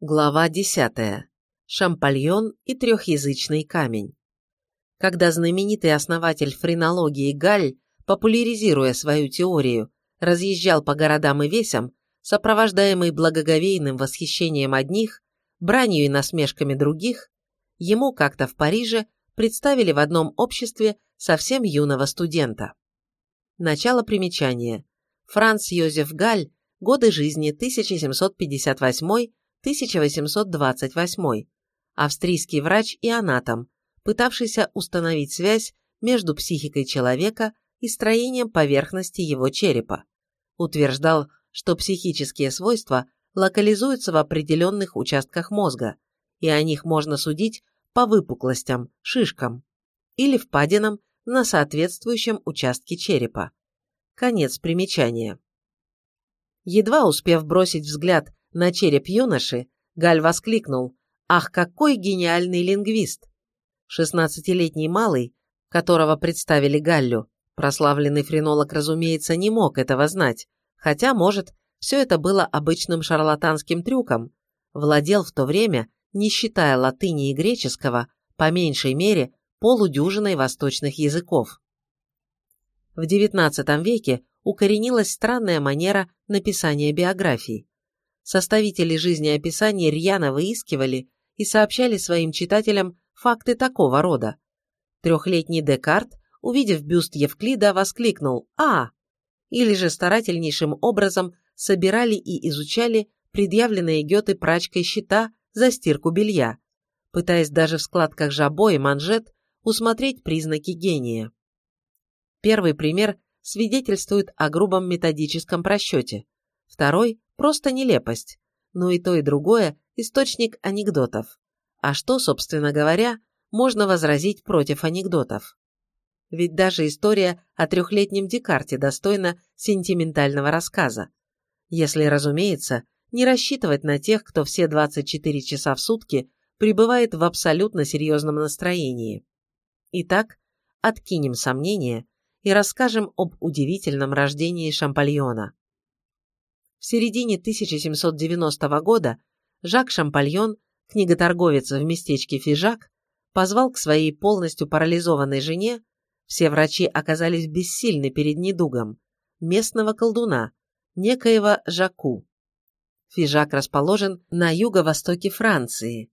Глава 10. Шампальон и трехязычный камень. Когда знаменитый основатель френологии Галь, популяризируя свою теорию, разъезжал по городам и весям, сопровождаемый благоговейным восхищением одних, бранью и насмешками других, ему как-то в Париже представили в одном обществе совсем юного студента. Начало примечания. Франц Йозеф Галь, годы жизни 1758 1828, австрийский врач и анатом, пытавшийся установить связь между психикой человека и строением поверхности его черепа. Утверждал, что психические свойства локализуются в определенных участках мозга, и о них можно судить по выпуклостям, шишкам или впадинам на соответствующем участке черепа. Конец примечания. Едва успев бросить взгляд на череп юноши, Галь воскликнул «Ах, какой гениальный лингвист!» Шестнадцатилетний малый, которого представили Галлю, прославленный френолог, разумеется, не мог этого знать, хотя, может, все это было обычным шарлатанским трюком, владел в то время, не считая латыни и греческого, по меньшей мере, полудюжиной восточных языков. В XIX веке укоренилась странная манера написания биографий составители жизнеописаний рьяно выискивали и сообщали своим читателям факты такого рода. Трехлетний Декарт, увидев бюст Евклида, воскликнул «А!» или же старательнейшим образом собирали и изучали предъявленные Гёте прачкой счета за стирку белья, пытаясь даже в складках жабо и манжет усмотреть признаки гения. Первый пример свидетельствует о грубом методическом просчете, второй Просто нелепость. Но и то, и другое – источник анекдотов. А что, собственно говоря, можно возразить против анекдотов? Ведь даже история о трехлетнем Декарте достойна сентиментального рассказа. Если, разумеется, не рассчитывать на тех, кто все 24 часа в сутки пребывает в абсолютно серьезном настроении. Итак, откинем сомнения и расскажем об удивительном рождении Шампальона. В середине 1790 года Жак Шампальон, книготорговец в местечке Фижак, позвал к своей полностью парализованной жене, все врачи оказались бессильны перед недугом, местного колдуна, некоего Жаку. Фижак расположен на юго-востоке Франции,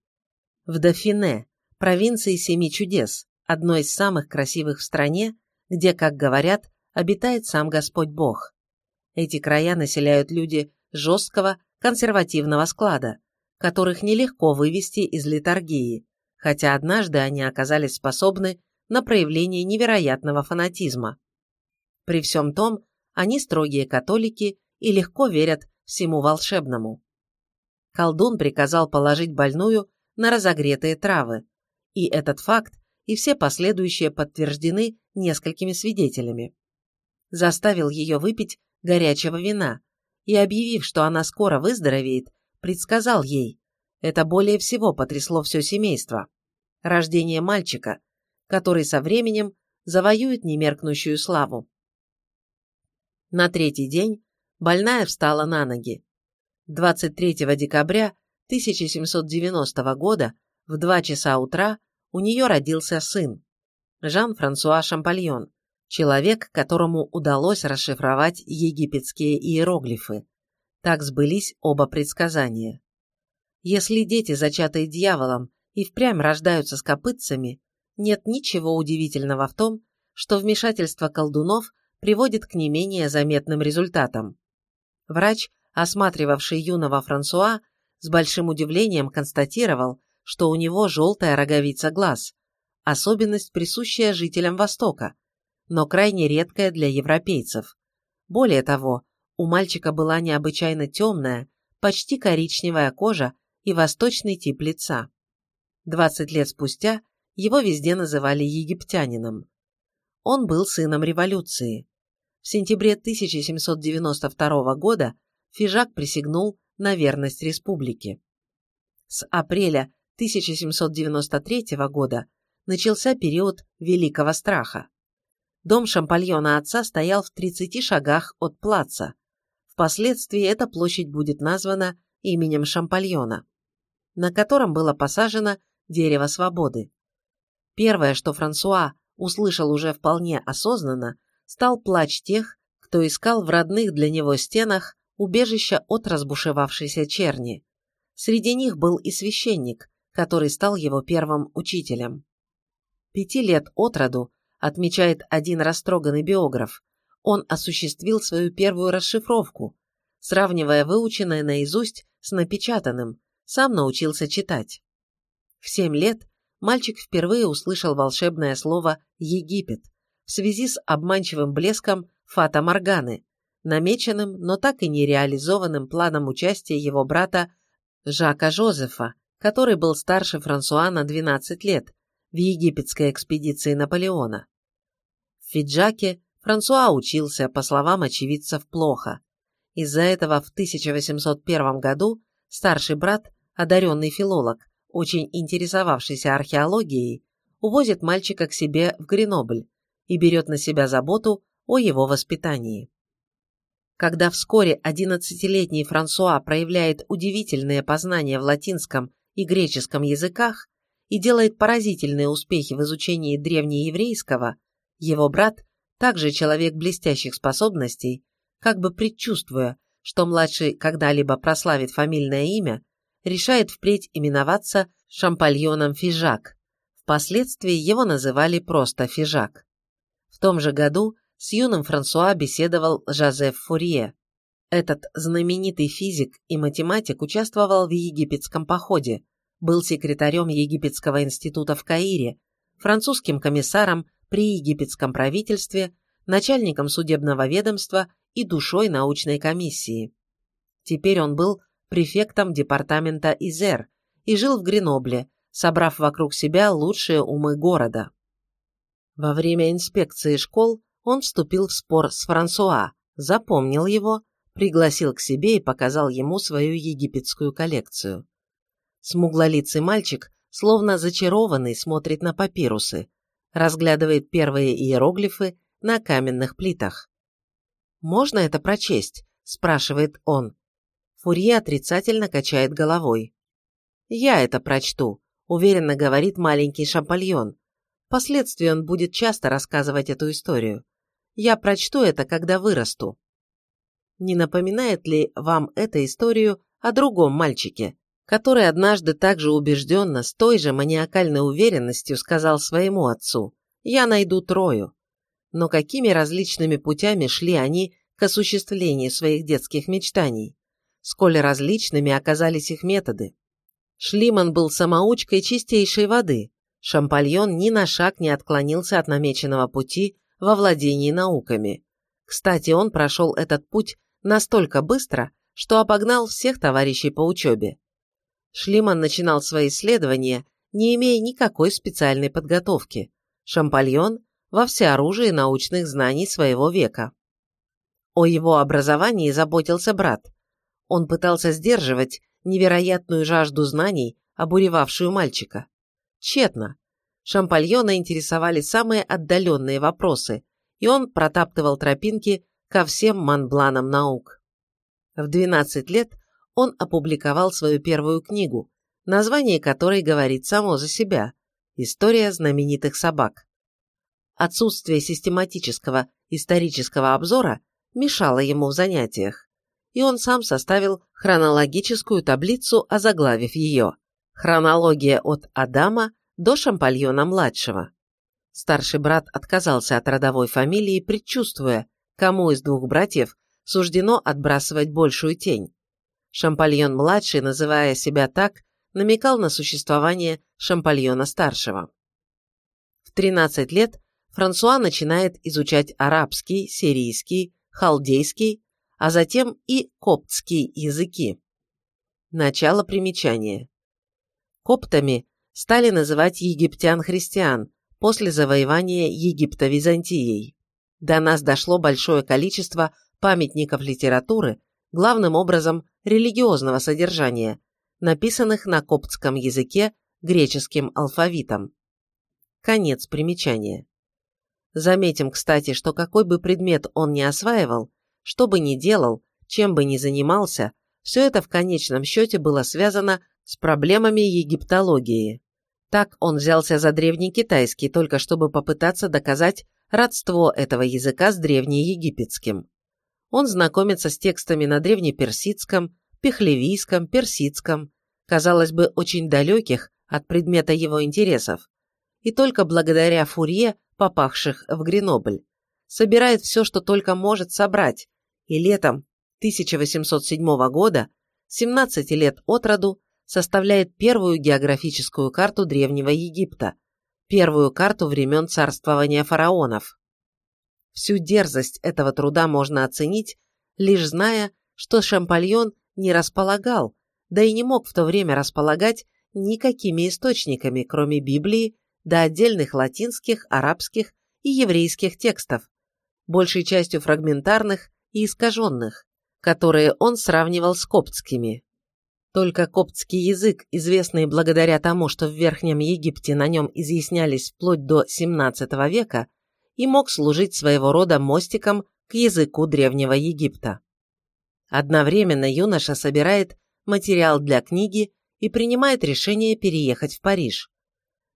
в Дофине, провинции Семи Чудес, одной из самых красивых в стране, где, как говорят, обитает сам Господь Бог. Эти края населяют люди жесткого, консервативного склада, которых нелегко вывести из литургии, хотя однажды они оказались способны на проявление невероятного фанатизма. При всем том, они строгие католики и легко верят всему волшебному. Колдун приказал положить больную на разогретые травы, и этот факт и все последующие подтверждены несколькими свидетелями. Заставил ее выпить горячего вина и, объявив, что она скоро выздоровеет, предсказал ей. Это более всего потрясло все семейство. Рождение мальчика, который со временем завоюет немеркнущую славу. На третий день больная встала на ноги. 23 декабря 1790 года в 2 часа утра у нее родился сын, Жан-Франсуа Шампальон, человек, которому удалось расшифровать египетские иероглифы. Так сбылись оба предсказания. Если дети, зачатые дьяволом, и впрямь рождаются с копытцами, нет ничего удивительного в том, что вмешательство колдунов приводит к не менее заметным результатам. Врач, осматривавший юного Франсуа, с большим удивлением констатировал, что у него желтая роговица глаз, особенность, присущая жителям Востока, но крайне редкая для европейцев. Более того, у мальчика была необычайно темная, почти коричневая кожа и восточный тип лица. 20 лет спустя его везде называли египтянином. Он был сыном революции. В сентябре 1792 года Фижак присягнул на верность республике. С апреля 1793 года начался период Великого Страха. Дом Шампальона отца стоял в 30 шагах от плаца. Впоследствии эта площадь будет названа именем Шампальона. на котором было посажено дерево свободы. Первое, что Франсуа услышал уже вполне осознанно, стал плач тех, кто искал в родных для него стенах убежища от разбушевавшейся черни. Среди них был и священник, который стал его первым учителем. Пяти лет от роду, отмечает один растроганный биограф, он осуществил свою первую расшифровку, сравнивая выученное наизусть с напечатанным, сам научился читать. В семь лет мальчик впервые услышал волшебное слово «Египет» в связи с обманчивым блеском Фата Морганы, намеченным, но так и не реализованным планом участия его брата Жака Жозефа, который был старше Франсуа на 12 лет, в египетской экспедиции Наполеона. В Фиджаке Франсуа учился, по словам очевидцев, плохо. Из-за этого в 1801 году старший брат, одаренный филолог, очень интересовавшийся археологией, увозит мальчика к себе в Гренобль и берет на себя заботу о его воспитании. Когда вскоре 11-летний Франсуа проявляет удивительные познания в латинском и греческом языках и делает поразительные успехи в изучении древнееврейского, его брат, также человек блестящих способностей, как бы предчувствуя, что младший когда-либо прославит фамильное имя, решает впредь именоваться Шампальоном Фижак. Впоследствии его называли просто Фижак. В том же году с юным Франсуа беседовал Жозеф Фурье. Этот знаменитый физик и математик участвовал в египетском походе, был секретарем Египетского института в Каире, французским комиссаром при египетском правительстве, начальником судебного ведомства и душой научной комиссии. Теперь он был префектом департамента Изер и жил в Гренобле, собрав вокруг себя лучшие умы города. Во время инспекции школ он вступил в спор с Франсуа, запомнил его, пригласил к себе и показал ему свою египетскую коллекцию. Смуглолицый мальчик, словно зачарованный, смотрит на папирусы, разглядывает первые иероглифы на каменных плитах. «Можно это прочесть?» – спрашивает он. Фурье отрицательно качает головой. «Я это прочту», – уверенно говорит маленький Шампальон. Впоследствии он будет часто рассказывать эту историю. Я прочту это, когда вырасту. Не напоминает ли вам эта историю о другом мальчике, который однажды также убежденно, с той же маниакальной уверенностью сказал своему отцу «Я найду Трою». Но какими различными путями шли они к осуществлению своих детских мечтаний? сколь различными оказались их методы. Шлиман был самоучкой чистейшей воды. Шампальон ни на шаг не отклонился от намеченного пути во владении науками. Кстати, он прошел этот путь настолько быстро, что обогнал всех товарищей по учебе. Шлиман начинал свои исследования, не имея никакой специальной подготовки. Шампальон во всеоружии научных знаний своего века. О его образовании заботился брат, он пытался сдерживать невероятную жажду знаний, обуревавшую мальчика. Тщетно. Шампальона интересовали самые отдаленные вопросы, и он протаптывал тропинки ко всем манбланам наук. В 12 лет он опубликовал свою первую книгу, название которой говорит само за себя «История знаменитых собак». Отсутствие систематического исторического обзора мешало ему в занятиях и он сам составил хронологическую таблицу, озаглавив ее «Хронология от Адама до Шампальона-младшего». Старший брат отказался от родовой фамилии, предчувствуя, кому из двух братьев суждено отбрасывать большую тень. Шампальон-младший, называя себя так, намекал на существование Шампальона-старшего. В 13 лет Франсуа начинает изучать арабский, сирийский, халдейский а затем и коптские языки. Начало примечания. Коптами стали называть египтян-христиан после завоевания Египта Византией. До нас дошло большое количество памятников литературы, главным образом религиозного содержания, написанных на коптском языке греческим алфавитом. Конец примечания. Заметим, кстати, что какой бы предмет он ни осваивал, что бы ни делал, чем бы ни занимался, Все это в конечном счете было связано с проблемами египтологии. Так он взялся за древний китайский, только чтобы попытаться доказать родство этого языка с древнеегипетским. Он знакомится с текстами на древнеперсидском, пехлевийском, персидском, казалось бы, очень далеких от предмета его интересов, и только благодаря Фурье, попавших в Гренобль, собирает все, что только может собрать, и летом 1807 года, 17 лет от роду, составляет первую географическую карту Древнего Египта, первую карту времен царствования фараонов. Всю дерзость этого труда можно оценить, лишь зная, что Шампальон не располагал, да и не мог в то время располагать никакими источниками, кроме Библии, до отдельных латинских, арабских и еврейских текстов, большей частью фрагментарных и искаженных, которые он сравнивал с коптскими. Только коптский язык, известный благодаря тому, что в Верхнем Египте на нем изъяснялись вплоть до XVII века, и мог служить своего рода мостиком к языку Древнего Египта. Одновременно юноша собирает материал для книги и принимает решение переехать в Париж.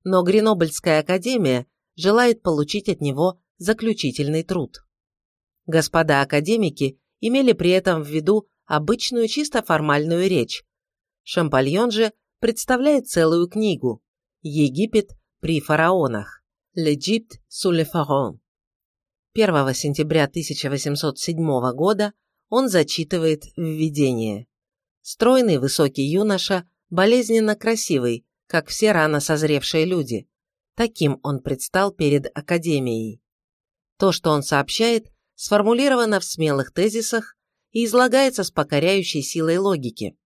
Но Гренобльская академия желает получить от него заключительный труд. Господа академики имели при этом в виду обычную чисто формальную речь, Шампальон же представляет целую книгу «Египет при фараонах» «L'Egypte sous les pharaons». 1 сентября 1807 года он зачитывает введение. Стройный высокий юноша, болезненно красивый, как все рано созревшие люди. Таким он предстал перед Академией. То, что он сообщает, сформулировано в смелых тезисах и излагается с покоряющей силой логики.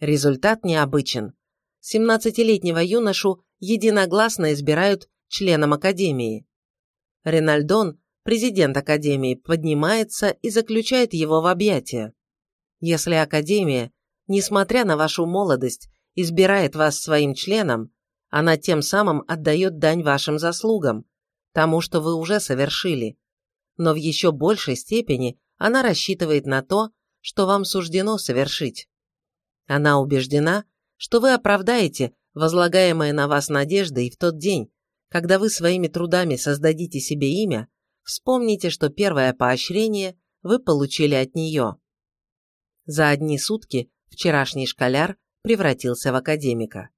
Результат необычен. 17-летнего юношу единогласно избирают членом Академии. Ренальдон, президент Академии, поднимается и заключает его в объятия. Если Академия, несмотря на вашу молодость, избирает вас своим членом, она тем самым отдает дань вашим заслугам, тому, что вы уже совершили. Но в еще большей степени она рассчитывает на то, что вам суждено совершить. Она убеждена, что вы оправдаете возлагаемые на вас надежды и в тот день, когда вы своими трудами создадите себе имя, вспомните, что первое поощрение вы получили от нее. За одни сутки вчерашний школяр превратился в академика.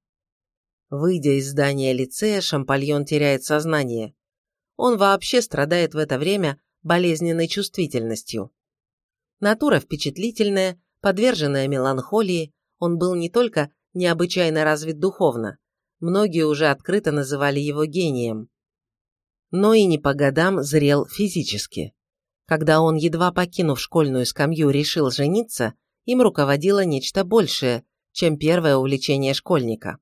Выйдя из здания лицея, Шампальон теряет сознание. Он вообще страдает в это время болезненной чувствительностью. Натура впечатлительная, подверженная меланхолии, он был не только необычайно развит духовно, многие уже открыто называли его гением, но и не по годам зрел физически. Когда он, едва покинув школьную скамью, решил жениться, им руководило нечто большее, чем первое увлечение школьника.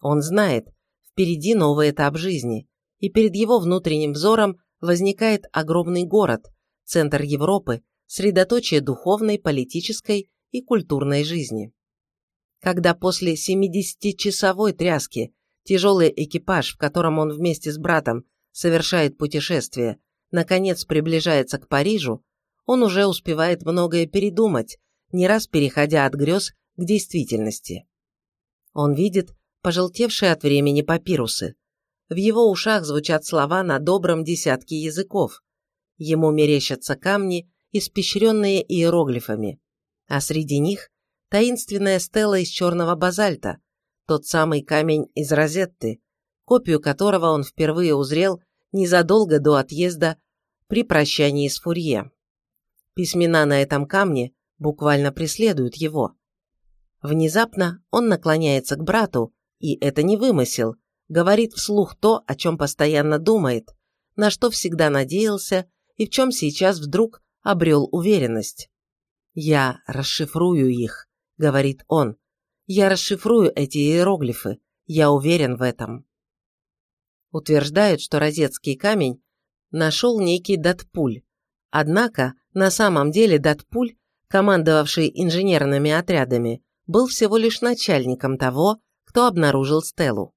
Он знает, впереди новый этап жизни, и перед его внутренним взором возникает огромный город, центр Европы, средоточие духовной, политической и культурной жизни когда после 70-часовой тряски тяжелый экипаж, в котором он вместе с братом совершает путешествие, наконец приближается к Парижу, он уже успевает многое передумать, не раз переходя от грез к действительности. Он видит пожелтевшие от времени папирусы. В его ушах звучат слова на добром десятке языков. Ему мерещатся камни, испещренные иероглифами, а среди них таинственная стела из черного базальта, тот самый камень из Розетты, копию которого он впервые узрел незадолго до отъезда при прощании с Фурье. Письмена на этом камне буквально преследуют его. Внезапно он наклоняется к брату, и это не вымысел, говорит вслух то, о чем постоянно думает, на что всегда надеялся и в чем сейчас вдруг обрел уверенность. Я расшифрую их, – говорит он. «Я расшифрую эти иероглифы. Я уверен в этом». Утверждает, что розетский камень нашел некий Датпуль. Однако, на самом деле Датпуль, командовавший инженерными отрядами, был всего лишь начальником того, кто обнаружил Стеллу.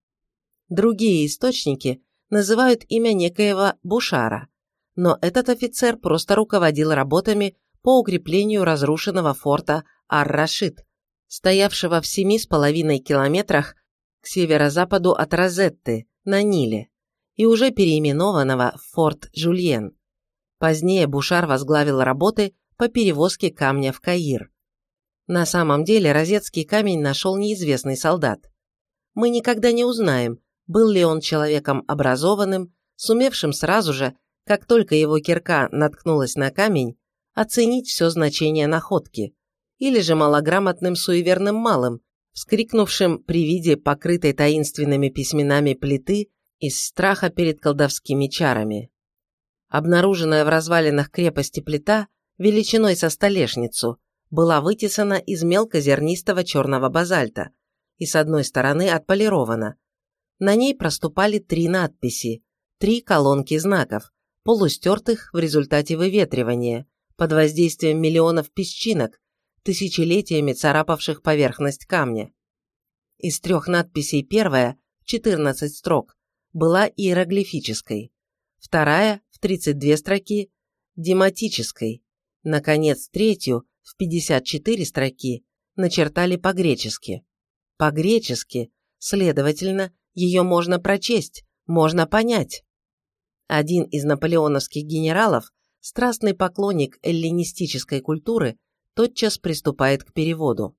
Другие источники называют имя некоего Бушара, но этот офицер просто руководил работами по укреплению разрушенного форта Ар-Рашид, стоявшего в семи с половиной километрах к северо-западу от Розетты, на Ниле, и уже переименованного в Форт Жульен. Позднее Бушар возглавил работы по перевозке камня в Каир. На самом деле розетский камень нашел неизвестный солдат. Мы никогда не узнаем, был ли он человеком образованным, сумевшим сразу же, как только его кирка наткнулась на камень, оценить все значение находки, или же малограмотным суеверным малым, вскрикнувшим при виде покрытой таинственными письменами плиты из страха перед колдовскими чарами. Обнаруженная в развалинах крепости плита, величиной со столешницу, была вытесана из мелкозернистого черного базальта и с одной стороны отполирована. На ней проступали три надписи, три колонки знаков, полустертых в результате выветривания, под воздействием миллионов песчинок, тысячелетиями царапавших поверхность камня. Из трех надписей первая, 14 строк, была иероглифической, вторая, в 32 строки, дематической, наконец, третью, в 54 строки, начертали по-гречески. По-гречески, следовательно, ее можно прочесть, можно понять. Один из наполеоновских генералов, страстный поклонник эллинистической культуры, тотчас приступает к переводу.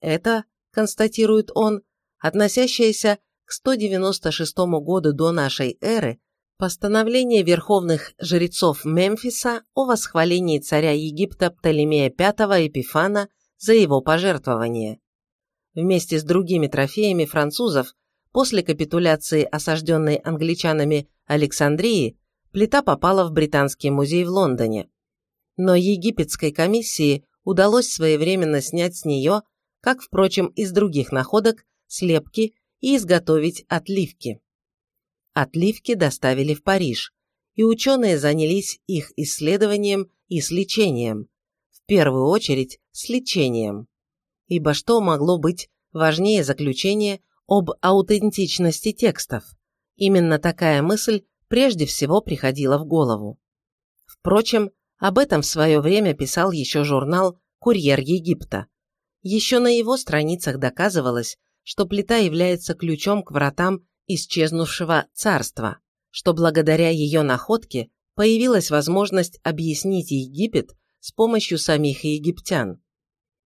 Это, констатирует он, относящееся к 196 году до нашей эры, постановление верховных жрецов Мемфиса о восхвалении царя Египта Птолемея V Эпифана за его пожертвование. Вместе с другими трофеями французов, после капитуляции осажденной англичанами Александрии, плита попала в Британский музей в Лондоне. Но египетской комиссии удалось своевременно снять с нее, как, впрочем, из других находок, слепки и изготовить отливки. Отливки доставили в Париж, и ученые занялись их исследованием и с лечением. В первую очередь с лечением. Ибо что могло быть важнее заключения об аутентичности текстов? Именно такая мысль прежде всего приходила в голову. Впрочем, об этом в свое время писал еще журнал «Курьер Египта». Еще на его страницах доказывалось, что плита является ключом к вратам исчезнувшего царства, что благодаря ее находке появилась возможность объяснить Египет с помощью самих египтян.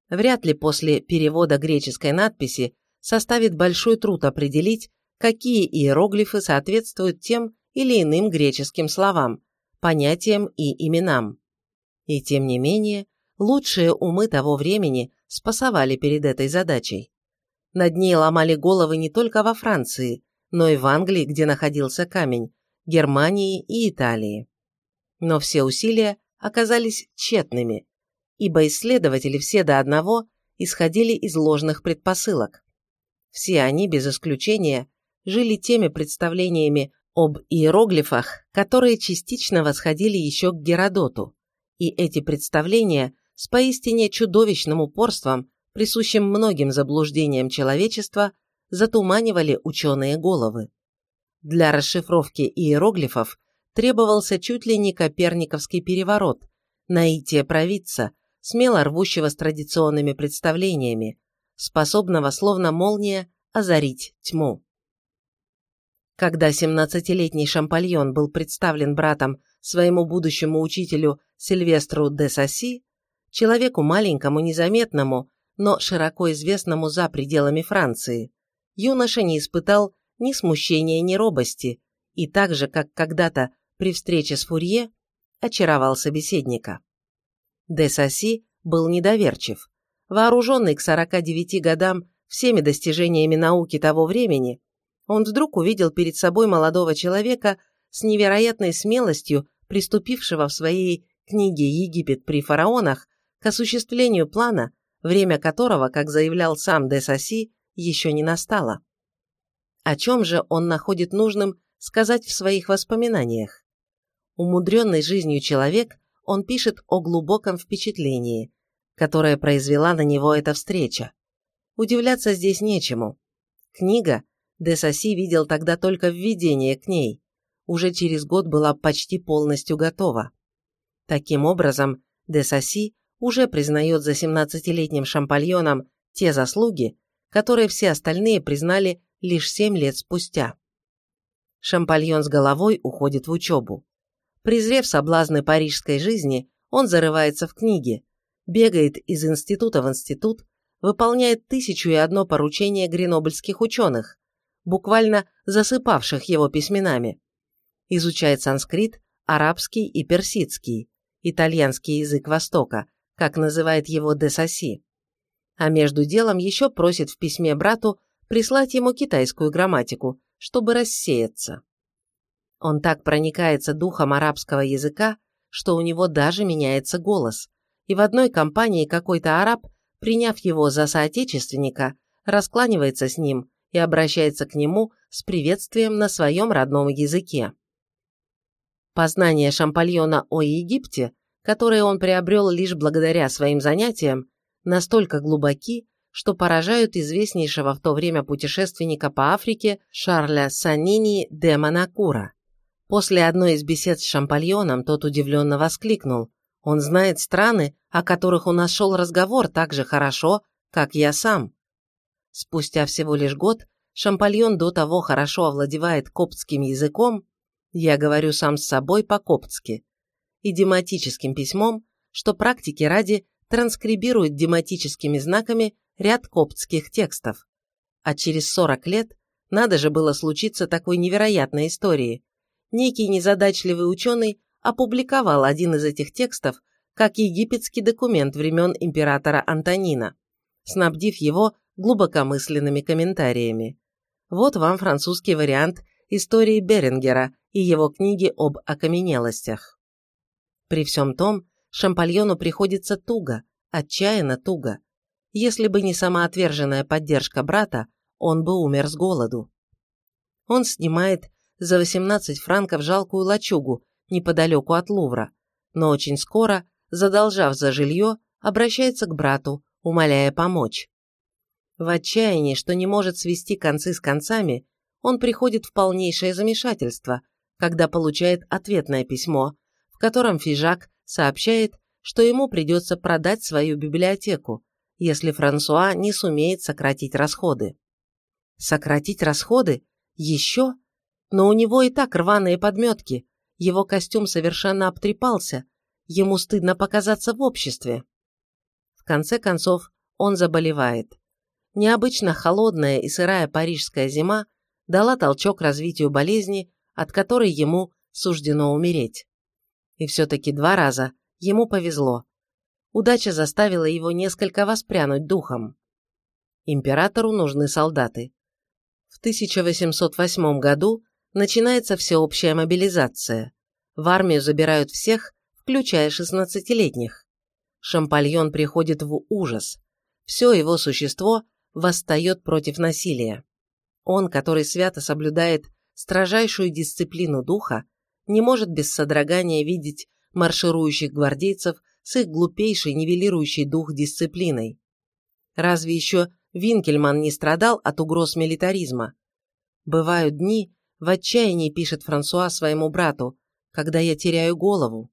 Вряд ли после перевода греческой надписи составит большой труд определить, какие иероглифы соответствуют тем или иным греческим словам, понятиям и именам. И тем не менее, лучшие умы того времени спасовали перед этой задачей. Над ней ломали головы не только во Франции, но и в Англии, где находился камень, Германии и Италии. Но все усилия оказались тщетными, ибо исследователи все до одного исходили из ложных предпосылок. Все они, без исключения, жили теми представлениями об иероглифах, которые частично восходили еще к Геродоту, и эти представления с поистине чудовищным упорством, присущим многим заблуждениям человечества, затуманивали ученые головы. Для расшифровки иероглифов требовался чуть ли не коперниковский переворот, наитие провидца, смело рвущего с традиционными представлениями, способного словно молния озарить тьму. Когда 17-летний Шампальон был представлен братом своему будущему учителю Сильвестру де Саси, человеку маленькому, незаметному, но широко известному за пределами Франции, юноша не испытал ни смущения, ни робости, и так же, как когда-то при встрече с Фурье, очаровал собеседника. Де Саси был недоверчив. Вооруженный к 49 годам всеми достижениями науки того времени, он вдруг увидел перед собой молодого человека с невероятной смелостью, приступившего в своей книге «Египет при фараонах» к осуществлению плана, время которого, как заявлял сам де Саси, еще не настало. О чем же он находит нужным сказать в своих воспоминаниях? Умудренный жизнью человек, он пишет о глубоком впечатлении, которое произвела на него эта встреча. Удивляться здесь нечему. Книга, де Саси видел тогда только введение к ней, уже через год была почти полностью готова. Таким образом, де Саси уже признает за 17-летним Шампальоном те заслуги, которые все остальные признали лишь 7 лет спустя. Шампальон с головой уходит в учебу. Презрев соблазны парижской жизни, он зарывается в книги, бегает из института в институт, выполняет тысячу и одно поручение гренобльских ученых, буквально засыпавших его письменами. Изучает санскрит, арабский и персидский, итальянский язык Востока, как называет его Десаси. А между делом еще просит в письме брату прислать ему китайскую грамматику, чтобы рассеяться. Он так проникается духом арабского языка, что у него даже меняется голос, и в одной компании какой-то араб, приняв его за соотечественника, раскланивается с ним и обращается к нему с приветствием на своем родном языке. Познания Шампальона о Египте, которые он приобрел лишь благодаря своим занятиям, настолько глубоки, что поражают известнейшего в то время путешественника по Африке Шарля Санини де Манакура. После одной из бесед с Шампальоном тот удивленно воскликнул. «Он знает страны, о которых у нас шел разговор так же хорошо, как я сам». Спустя всего лишь год Шампальон до того хорошо овладевает коптским языком, я говорю сам с собой по-коптски, и дематическим письмом, что практики ради транскрибирует дематическими знаками ряд коптских текстов. А через 40 лет надо же было случиться такой невероятной истории. Некий незадачливый ученый опубликовал один из этих текстов как египетский документ времен императора Антонина, снабдив его глубокомысленными комментариями. Вот вам французский вариант истории Берингера и его книги об окаменелостях. При всем том, Шампальону приходится туго, отчаянно туго. Если бы не самоотверженная поддержка брата, он бы умер с голоду. Он снимает за 18 франков жалкую лачугу неподалеку от Лувра, но очень скоро, задолжав за жилье, обращается к брату, умоляя помочь. В отчаянии, что не может свести концы с концами, он приходит в полнейшее замешательство, когда получает ответное письмо, в котором Фижак сообщает, что ему придется продать свою библиотеку, если Франсуа не сумеет сократить расходы. Сократить расходы? Еще? Но у него и так рваные подметки, его костюм совершенно обтрепался, ему стыдно показаться в обществе. В конце концов, он заболевает. Необычно холодная и сырая парижская зима дала толчок развитию болезни, от которой ему суждено умереть. И все-таки два раза ему повезло. Удача заставила его несколько воспрянуть духом. Императору нужны солдаты. В 1808 году начинается всеобщая мобилизация. В армию забирают всех, включая 16-летних. Шампальон приходит в ужас. Все его существо восстает против насилия. Он, который свято соблюдает строжайшую дисциплину духа, не может без содрогания видеть марширующих гвардейцев с их глупейшей нивелирующей дух дисциплиной. Разве еще Винкельман не страдал от угроз милитаризма? Бывают дни, в отчаянии пишет Франсуа своему брату, когда я теряю голову.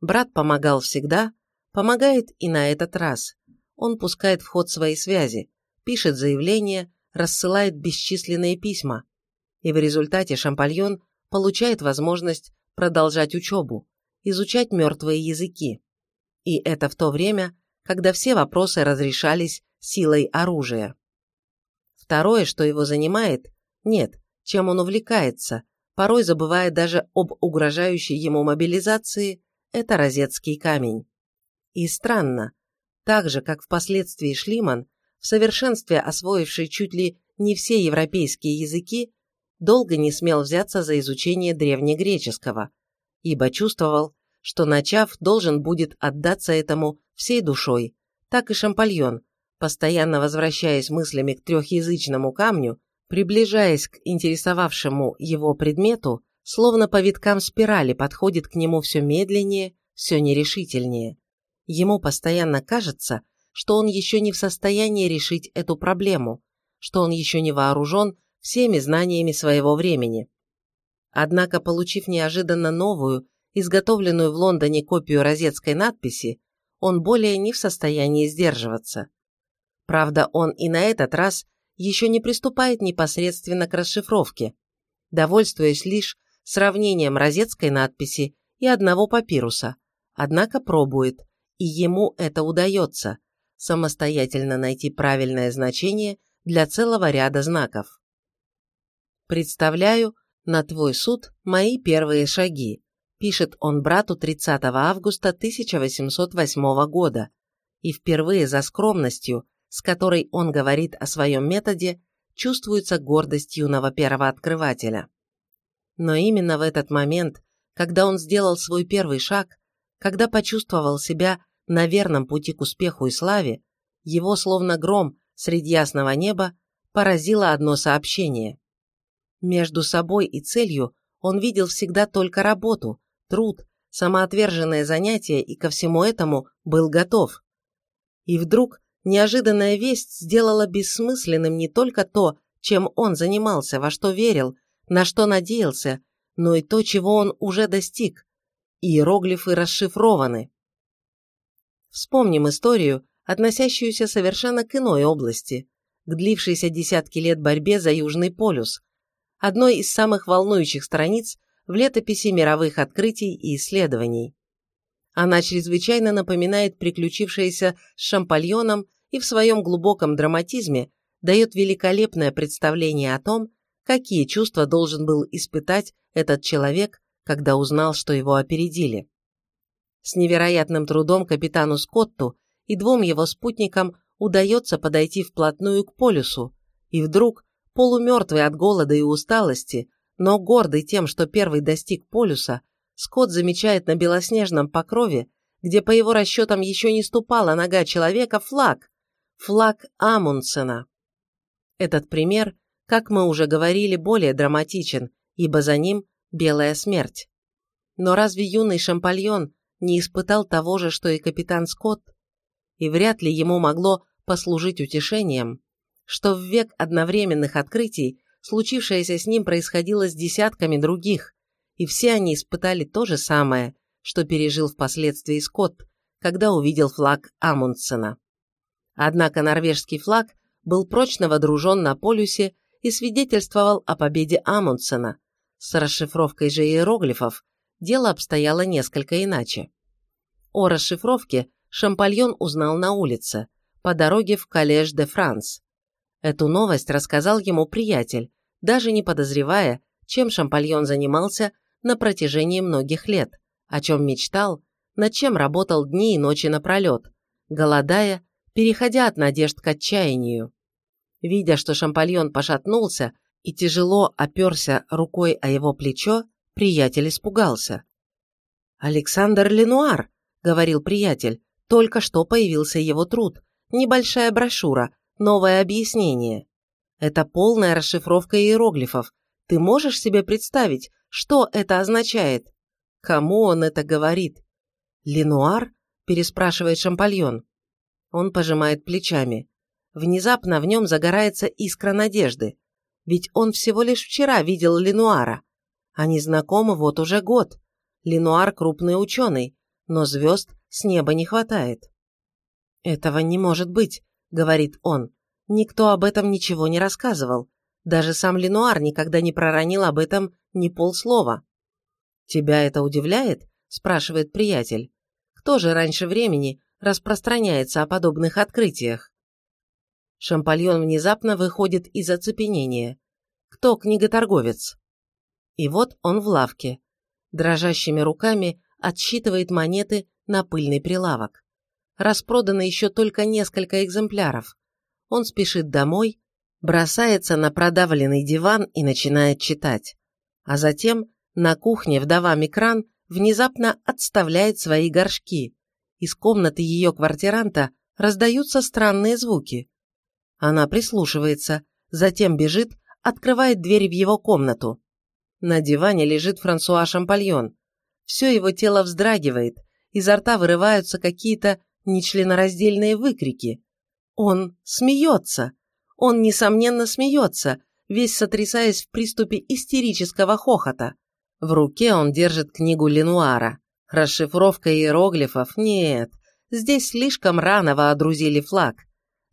Брат помогал всегда, помогает и на этот раз. Он пускает в ход свои связи, пишет заявления, рассылает бесчисленные письма. И в результате Шампальон получает возможность продолжать учебу, изучать мертвые языки. И это в то время, когда все вопросы разрешались силой оружия. Второе, что его занимает, нет, чем он увлекается, порой забывая даже об угрожающей ему мобилизации, это розетский камень. И странно, так же, как впоследствии Шлиман, в совершенстве освоивший чуть ли не все европейские языки, долго не смел взяться за изучение древнегреческого, ибо чувствовал, что, начав, должен будет отдаться этому всей душой, так и Шампальон, постоянно возвращаясь мыслями к трехязычному камню, приближаясь к интересовавшему его предмету, словно по виткам спирали подходит к нему все медленнее, все нерешительнее. Ему постоянно кажется, что он еще не в состоянии решить эту проблему, что он еще не вооружен всеми знаниями своего времени. Однако, получив неожиданно новую, изготовленную в Лондоне копию розетской надписи, он более не в состоянии сдерживаться. Правда, он и на этот раз еще не приступает непосредственно к расшифровке, довольствуясь лишь сравнением розетской надписи и одного папируса, однако пробует, и ему это удается, самостоятельно найти правильное значение для целого ряда знаков. «Представляю на твой суд мои первые шаги», пишет он брату 30 августа 1808 года, и впервые за скромностью, с которой он говорит о своем методе, чувствуется гордость юного первооткрывателя. Но именно в этот момент, когда он сделал свой первый шаг, когда почувствовал себя на верном пути к успеху и славе, его словно гром среди ясного неба поразило одно сообщение. Между собой и целью он видел всегда только работу, труд, самоотверженное занятие и ко всему этому был готов. И вдруг неожиданная весть сделала бессмысленным не только то, чем он занимался, во что верил, на что надеялся, но и то, чего он уже достиг. Иероглифы расшифрованы. Вспомним историю, относящуюся совершенно к иной области, к длившейся десятки лет борьбе за Южный полюс, одной из самых волнующих страниц в летописи мировых открытий и исследований. Она чрезвычайно напоминает приключившееся с Шампальоном и в своем глубоком драматизме дает великолепное представление о том, какие чувства должен был испытать этот человек, когда узнал, что его опередили. С невероятным трудом капитану Скотту и двум его спутникам удается подойти вплотную к полюсу, и вдруг, полумертвый от голода и усталости, но гордый тем, что первый достиг полюса, Скотт замечает на белоснежном покрове, где по его расчетам еще не ступала нога человека, флаг. Флаг Амундсена. Этот пример, как мы уже говорили, более драматичен, ибо за ним белая смерть. Но разве юный Шампальон не испытал того же, что и капитан Скотт? И вряд ли ему могло послужить утешением, что в век одновременных открытий случившееся с ним происходило с десятками других, и все они испытали то же самое, что пережил впоследствии Скотт, когда увидел флаг Амундсена. Однако норвежский флаг был прочно водружен на полюсе и свидетельствовал о победе Амундсена. С расшифровкой же иероглифов дело обстояло несколько иначе. О расшифровке Шампальон узнал на улице, по дороге в Коллеж де Франс. Эту новость рассказал ему приятель, даже не подозревая, чем Шампальон занимался на протяжении многих лет, о чем мечтал, над чем работал дни и ночи напролет, голодая, переходя от надежд к отчаянию. Видя, что Шампальон пошатнулся и тяжело оперся рукой о его плечо, приятель испугался. «Александр Ленуар», — говорил приятель, — «только что появился его труд, небольшая брошюра, новое объяснение. Это полная расшифровка иероглифов. Ты можешь себе представить, что это означает? Кому он это говорит? «Ленуар?» – переспрашивает Шампальон. Он пожимает плечами. Внезапно в нем загорается искра надежды. Ведь он всего лишь вчера видел Ленуара. Они знакомы вот уже год. Ленуар – крупный ученый, но звезд с неба не хватает. «Этого не может быть», – говорит он. «Никто об этом ничего не рассказывал. Даже сам Ленуар никогда не проронил об этом ни полслова». «Тебя это удивляет?» – спрашивает приятель. «Кто же раньше времени распространяется о подобных открытиях. Шампальон внезапно выходит из оцепенения. Кто книготорговец? И вот он в лавке. Дрожащими руками отсчитывает монеты на пыльный прилавок. Распродано еще только несколько экземпляров. Он спешит домой, бросается на продавленный диван и начинает читать. А затем на кухне вдова Микран внезапно отставляет свои горшки, из комнаты ее квартиранта раздаются странные звуки. Она прислушивается, затем бежит, открывает дверь в его комнату. На диване лежит Франсуа Шампальон. Все его тело вздрагивает, изо рта вырываются какие-то нечленораздельные выкрики. Он смеется. Он, несомненно, смеется, весь сотрясаясь в приступе истерического хохота. В руке он держит книгу Ленуара. Расшифровка иероглифов? Нет, здесь слишком рано воодрузили флаг.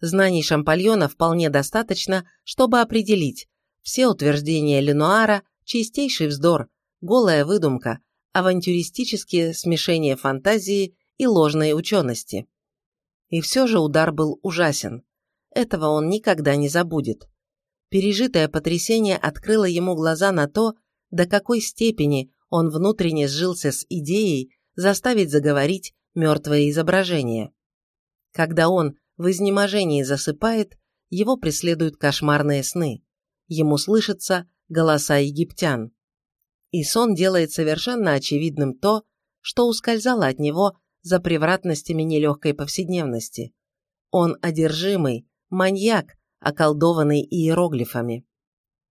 Знаний Шампальона вполне достаточно, чтобы определить, все утверждения Ленуара – чистейший вздор, голая выдумка, авантюристические смешения фантазии и ложной учености. И все же удар был ужасен. Этого он никогда не забудет. Пережитое потрясение открыло ему глаза на то, до какой степени он внутренне сжился с идеей заставить заговорить мертвое изображение. Когда он в изнеможении засыпает, его преследуют кошмарные сны. Ему слышатся голоса египтян. И сон делает совершенно очевидным то, что ускользало от него за превратностями нелегкой повседневности. Он одержимый, маньяк, околдованный иероглифами.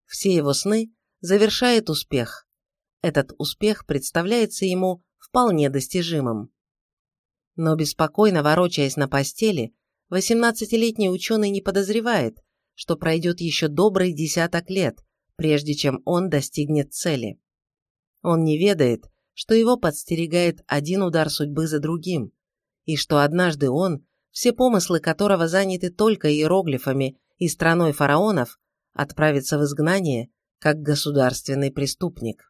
Все его сны завершает успех. Этот успех представляется ему вполне достижимым. Но беспокойно ворочаясь на постели, 18-летний ученый не подозревает, что пройдет еще добрый десяток лет, прежде чем он достигнет цели. Он не ведает, что его подстерегает один удар судьбы за другим, и что однажды он, все помыслы которого заняты только иероглифами и страной фараонов, отправится в изгнание как государственный преступник.